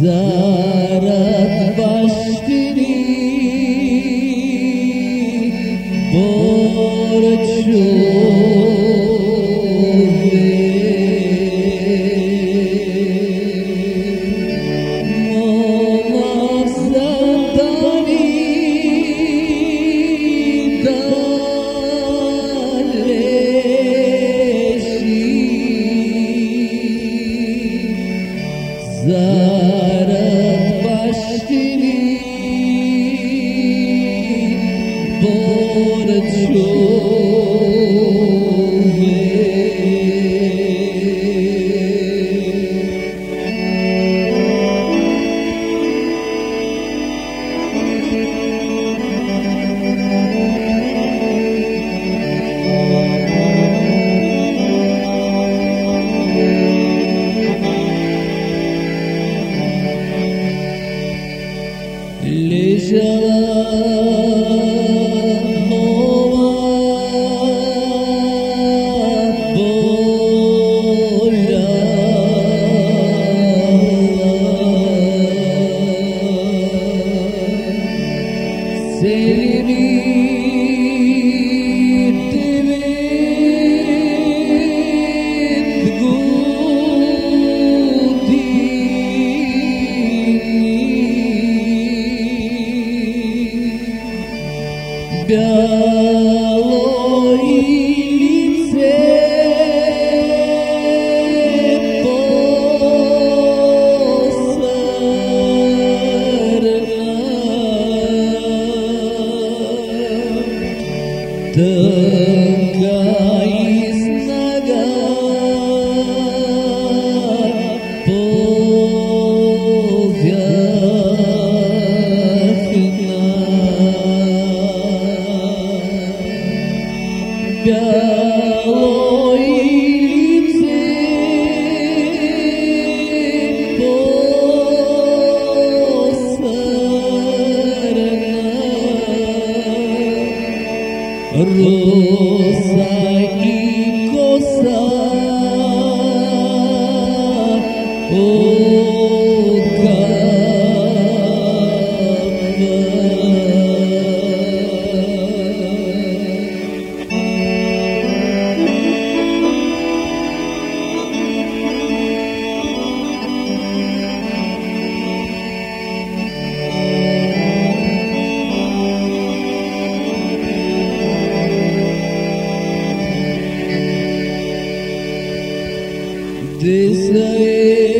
Zarat baštini Зарад бащини Борът шум اللي سرى Bialo Oh, mm -hmm. Mama